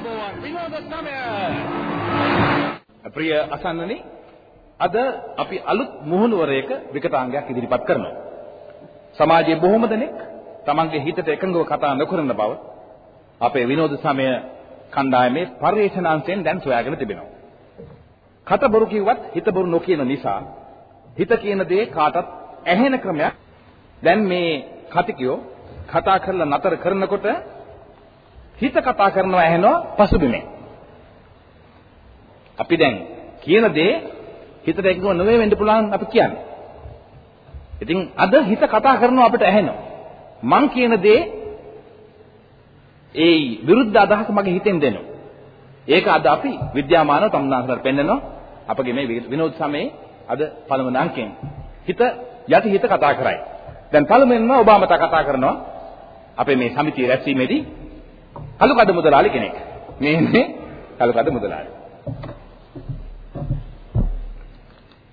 ආයුබෝවන් විනෝද සමය. ප්‍රිය අසන්නනි අද අපි අලුත් මුහුණුවරයක විකටාංගයක් ඉදිරිපත් කරනවා. සමාජයේ බොහොම දෙනෙක් තමන්ගේ හිතට එකඟව කතා නොකරන බව අපේ විනෝද සමය කණ්ඩායමේ පරිේශනාංශයෙන් දැන් සොයාගෙන තිබෙනවා. කට බොරු කිව්වත් හිත බොරු නොකියන නිසා හිත කියන දේ කාටත් ඇහෙන ක්‍රමයක්. දැන් මේ කතිකයෝ කතා කරලා නතර කරනකොට හිත කතා කරනවා ඇහෙනවා පසුබිමේ. අපි දැන් කියන දේ හිතට එකඟව නොවේ වෙන්න පුළුවන් අපි කියන්නේ. ඉතින් අද හිත කතා කරනවා අපිට ඇහෙනවා. මං කියන දේ ඒ විරුද්ධ අදහස මගේ හිතෙන් දෙනවා. ඒක අද අපි විද්‍යාමානව තමුන්නාන්සලට පෙන්නනවා. අපගේ මේ විනෝද සමයේ අද පළවෙනි අංකයෙන්. හිත යටි හිත කතා කරයි. දැන් පළමුවෙන්ම ඔබ මත කතා කරනවා අපේ මේ සමිතිය රැස්වීමේදී කලුකඩ මුදලාලි කෙනෙක්. මේ ඉන්නේ කලුකඩ මුදලාලි.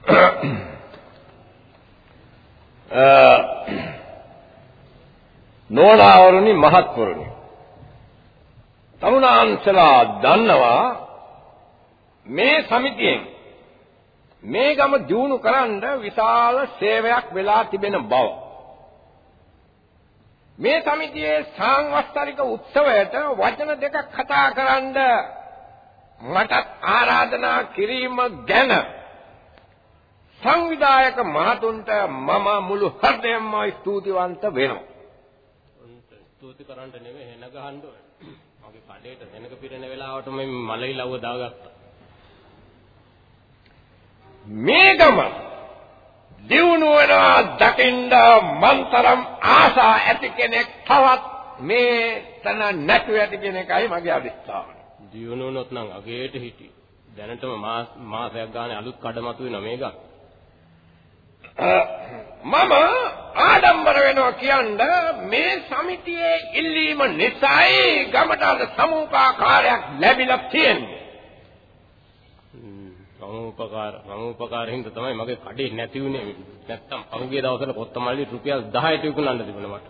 නෝනාවරුනි මහත්වරුනි තමුනාන්සලා දන්නවා මේ සමිතියෙන් මේ ගම දියුණු කරන්න විශාල සේවයක් වෙලා තිබෙන බව මේ සමිතියේ සාංවස්තරික උත්සවයට වචන දෙකක් කතා කරන්න මට ආරාධනා කිරීම ගැන සංවිධායක මහතුන්ට මම මුළු හෘදයෙන්ම ස්තුතිවන්ත වෙනවා. ස්තුති කරන්න නෙවෙයි හෙන ගහන්න ඕනේ. මගේ කඩේට හෙනක පිරෙන වෙලාවට මම මලයි ලව්ව දාගත්තා. මේ ගම දියුණු වෙනවා දකින්න මන්තරම් ආසා ඇති කෙනෙක් තවත් මේ තන නැතු ඇති කියන එකයි මගේ අදිස්ථාන. දියුණු වුණොත් නම් අගේට හිටි. දැනටම මාස මාසයක් ගානේ අලුත් කඩමතු වෙනවා මේ ගම. මම ආඩම්බර වෙනවා කියන්න මේ සමිතියේ ඉල්ලීම නිසායි ගමට අද සමූපාකාරයක් ලැබිලා තියෙන්නේ. සමූපකාර සමූපකාරින්ද තමයි මගේ කඩේ නැති වුනේ නැත්තම් පහුගිය දවස්වල කොත්තමල්ලි රුපියල් 10ට විකුණන්න තිබුණා මට.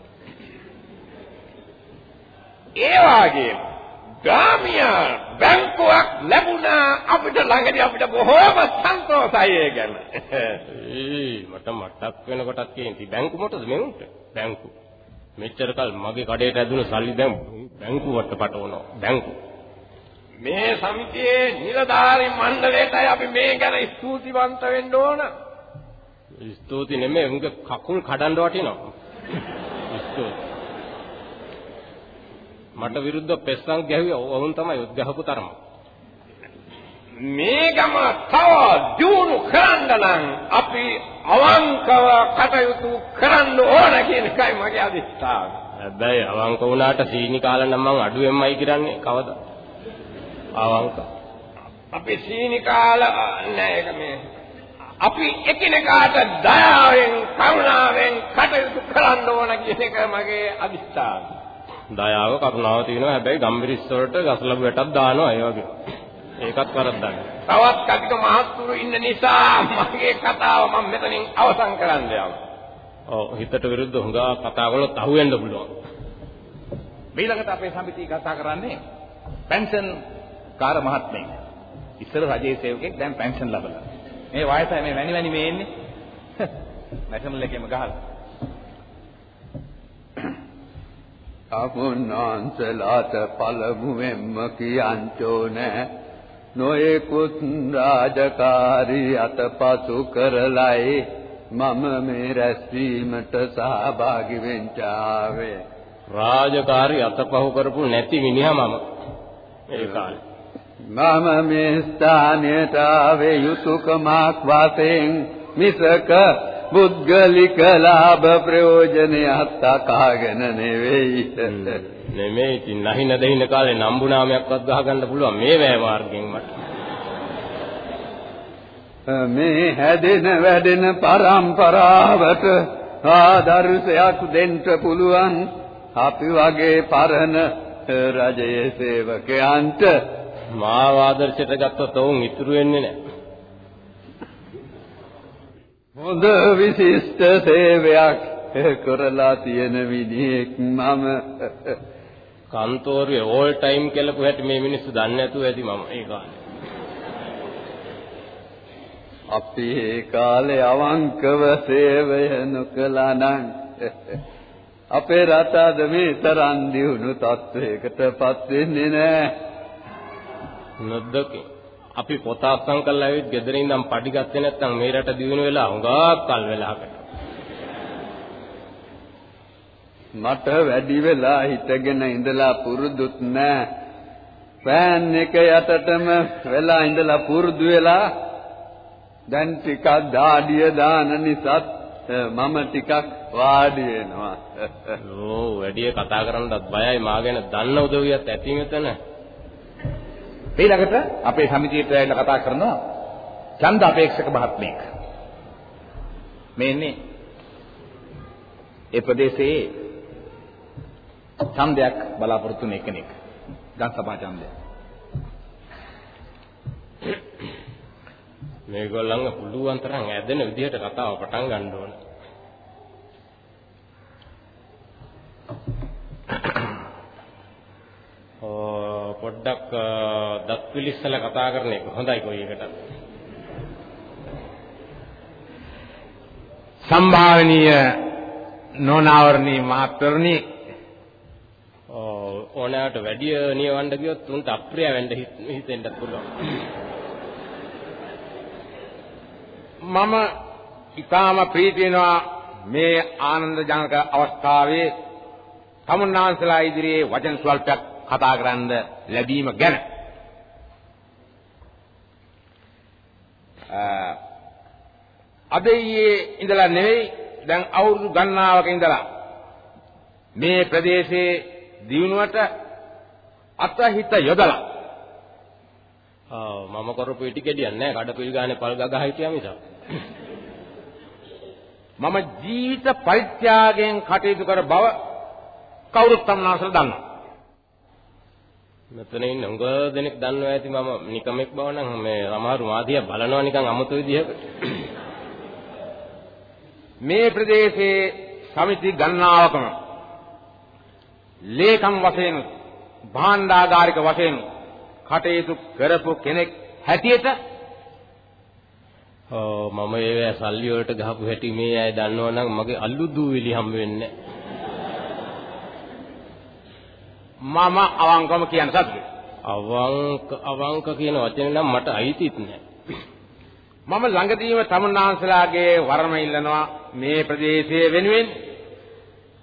ඒ වගේම ගාමියා බැංකුවක් ලැබුණා අපිට ළඟදී අපිට බොහෝම සන්තෝෂයි ඒ ගැන. ඒ මට මටක් වෙනකොටත් කියන්නේ බැංකු මොකටද මෙවුන්ට බැංකු. මෙච්චර කල් මගේ කඩේට ඇදුණු සල්ලි දැන් බැංකුවට පටවනවා. බැංකු මේ සමිතියේ නිලධාරි මණ්ඩලයටයි අපි මේ ගැන ස්තුතිවන්ත වෙන්න ඕන. ස්තුති නෙමෙයි උන්ගේ කකුල් කඩන්න වටිනවා. ස්තුති. මට විරුද්ධව පෙස්සන් ගැහුවේ ඔවුන් තමයි උද්ගහපු තරම. මේ ගම තව දියුණු කරන්න නම් අපි අවංකව කටයුතු කරන්න ඕන කියන එකයි මගේ අදිස්ථාන. හැබැයි අවංක වුණාට සීනි කාලා නම් මං අඩුවෙන්මයි කරන්නේ කවදා? අවංක. අපි සීනි කාලා නෑ ඒක මේ අපි එකිනෙකාට දයාවෙන් කරුණාවෙන් කටයුතු කරන්න ඕන කියන එක මගේ අදිස්ථාන. දයාව කරුණාව තියෙනවා හැබැයි ගම්බිරිස් වලට ගස්ලබු වැටක් දානවා ඒ වගේ. ඒකත් වරද්දක්. තවත් කටික මහත්තුරු ඉන්න නිසා මගේ කතාව මම මෙතනින් අවසන් කරන්න යනවා. ඔව් හිතට විරුද්ධ හුඟා කතා කළොත් අහුවෙන්න පුළුවන්. ඊළඟට අපේ සමිතිය කතා කරන්නේ පෙන්ෂන් කාර මහත්මයෙක්. ඉස්සර රජයේ සේවකෙක් දැන් පෙන්ෂන් ලබලා. මේ වයසයි මේ වැනි වැනි මේ ඉන්නේ. නැෂනල් එකේම ගහලා. අමුන්නාන්සලාට පළමුවෙන්ම කියන්චෝ නෑ නොයෙකුත් රාජකාරී අතපසු කරලයි මම මේ රැස්වීමට සහභාගී වෙන්න ආවේ රාජකාරී අතපහු කරපු නැති මිනිහා මම ඒ කාලේ මම මේ ස්ථානයට ආවේ යුතුයකමක් වශයෙන් මිසක පුද්ගලික ලාභ ප්‍රයෝජනයත් අකාගෙන නෙවෙයි. නෙමෙයි ඉතින් නැහින දෙහින කාලේ නම්බු නාමයක්වත් ගහගන්න පුළුවන් මේ වැය මාර්ගෙන් මට. මේ හැදෙන වැඩෙන පරම්පරාවට ආදර්ශයක් දෙන්න පුළුවන් අපි වගේ පරණ රජයේ සේවකයන්ට මාව ආදර්ශයට ගත්තොත් ඔවුන් ඉතුරු වෙන්නේ නැහැ. හොඳ විශිෂ්ට සේවයක් කරලා තියෙන විදිහෙක් මම කන්තෝරුවේ ඕල් ටයිම් කියලාපු හැටි මේ මිනිස්සු දන්නේ නැතුව ඇති මම ඒ කාලේ. අපි ඒ කාලේ අවංකව සේවය නොකළා නම් අපේ රට අද මේ තරම් දියුණු තත්වයකටපත් වෙන්නේ නැහැ. නොදකින් අපි පොත අස්සම් කරලා ඇවිත් ගෙදර ඉඳන් පඩි ගත්තේ නැත්නම් මේ රට දියුණු වෙලා හුඟක් කල් වෙලාකට. මට වැඩි වෙලා හිටගෙන ඉඳලා පුරුදුත් නෑ. ෆෑන් එක යටටම වෙලා ඉඳලා පුරුදු වෙලා දැන් ටිකක් දාඩිය දාන නිසාත් මම ටිකක් වාඩි වෙනවා. ඕ වැඩි කතා කරන්නත් බයයි මා ගැන දන්න උදවියත් ඇති මෙතන. ඊළඟට අපේ සමිතියට ඇවිල්ලා කතා කරනවා ඡන්ද අපේක්ෂක මහත්මයෙක්. මේ ඉන්නේ ඒ ප්‍රදේශයේ ඡන්දයක් බලාපොරොත්තු වෙන කෙනෙක්. ගම් සභා ඡන්දය. මේගොල්ලන්ව පුළුවන් තරම් ඇදෙන විදිහට කතාව පටන් ගන්න ඕන. පොඩ්ඩක් දත් පිලිස්සලා කතා කරන එක හොඳයි කොයි එකට. සම්භාවනීය නොනාවරණී මහත්වරණි ඕනෑමට වැඩි නියවන්න ගියොත් උන්ට අප්‍රිය වෙන්න හිතෙන්නත් පුළුවන්. මම ඊටාම ප්‍රීති වෙනවා මේ ආනන්ද ජනක අවස්ථාවේ තමුන්නාන්සලා ඉදිරියේ වචන ස්වල්පයක් කතා කරන්න ලැබීම ගැන. අද ඊයේ ඉඳලා නෙවෙයි දැන් අවුරුදු ගණනාවක ඉඳලා මේ ප්‍රදේශයේ දිනුවට අතහිත යොදලා. ආ මම කරපු ඉටි කෙඩියක් නෑ කඩපිල් ගානේ පල් ගගහ හිටියා මිසක් මම ජීවිත පරිත්‍යාගයෙන් කටයුතු කර බව කවුරුත් තමනාසල දන්නවා මෙතන ඉන්න උඟ දෙනෙක් දන්නවා ඇති මම නිකමෙක් බව නම් මේ සමහරු මාදියා බලනවා නිකන් අමුතු විදිහකට. මේ ප්‍රදේශයේ සමිති ගණනාවකම ලේකම් වශයෙන් භාණ්ඩාගාරික වශයෙන් කටයුතු කරපු කෙනෙක් හැටියට ඔව් මම ඒ සල්ලි වලට ගහපු හැටි මේ අය දන්නවනම් මගේ අල්ලු දූවිලි හම් වෙන්නේ නැහැ. මම අවංකවම කියන සත්‍ය. අවංක අවංක කියන වචනේ නම් මට අයිතිත් නෑ. මම ළඟදීම තමුන්නාන්සලාගේ වරම ඉල්ලනවා මේ ප්‍රදේශයේ වෙනුවෙන්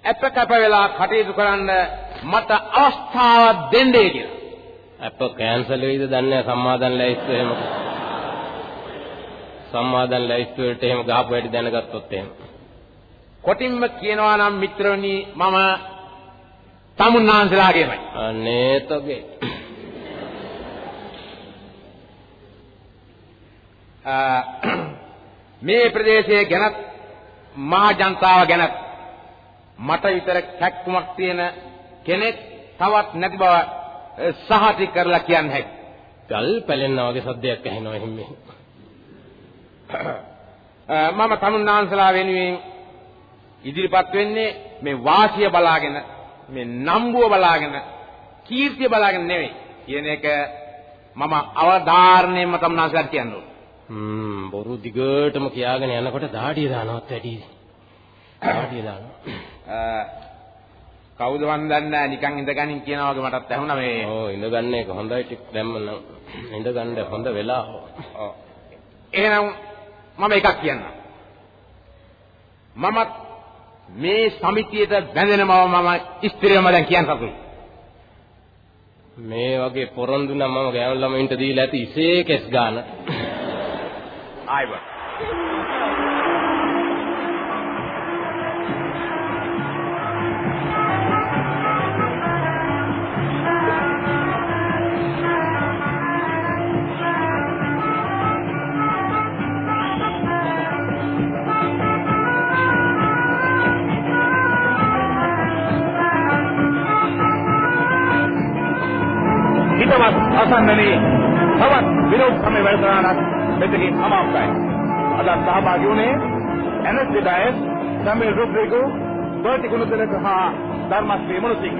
අප කැප වෙලා කටයුතු කරන්න මට අවස්ථාවක් දෙන්නේ කියලා. අප කැන්සල් වෙයිද දන්නේ සම්මාදන් ලැයිස්තු එහෙම. සම්මාදන් ලැයිස්තු වලට එහෙම ගහපු හැටි දැනගත්තොත් එහෙම. කොටින්ම කියනවා නම් මිත්‍රවනි මම තමුන්නාන්සලාගේමයි. අනේ තෝගේ. මේ ප්‍රදේශයේ ගැනත් මහා ජනතාව ගැනත් මට විතර කැක්කුමක් තියෙන කෙනෙක් තවත් නැති බව සහතික කරලා කියන්න හැකියි. ගල් පැලෙනා වගේ සද්දයක් ඇහෙනවා එහෙම. මම තමුන්නාන්සලා වෙනුවෙන් ඉදිරිපත් වෙන්නේ මේ වාසිය බලාගෙන මේ නම්බුව බලාගෙන කීර්තිය බලාගෙන නෙවෙයි කියන එක මම අවධාරණයෙන්ම තමුන්නාන්සලාට කියන්න ඕන. හ්ම් බොරු දිගටම කියාගෙන යනකොට දාඩිය දානවත් වැඩි. දාඩිය දානවා. කවුද වන් දන්නේ නිකන් ඉඳගනින් කියනවා වගේ මටත් ඇහුණා මේ. ඔව් ඉඳගන්න හොඳයි ටික දැම්ම නම් ඉඳගන්න හොඳ වෙලාව. ඔව්. එහෙනම් මම එකක් කියන්නම්. මමත් මේ සමිතියට බැඳෙන බව මම ස්ථිරවම දැන් කියන්න සතුටුයි. මේ වගේ පොරොන්දු නම් මම ගෑනු ළමයින්ට දීලා ඇති ඉසේ කෙස් ගන්න. ආයිබා. හිතවත් අසන්නනේ තවත් විරෝධ සමය වැඩසටහනක් මෙතනින් සමාප්තයි. අද සහභාගී වුණේ එනස් ඩයස් සමේ රුබ්රිගෝ බර්ටි කුණුතලක හා ධර්මශ්‍රී මුණසිංහ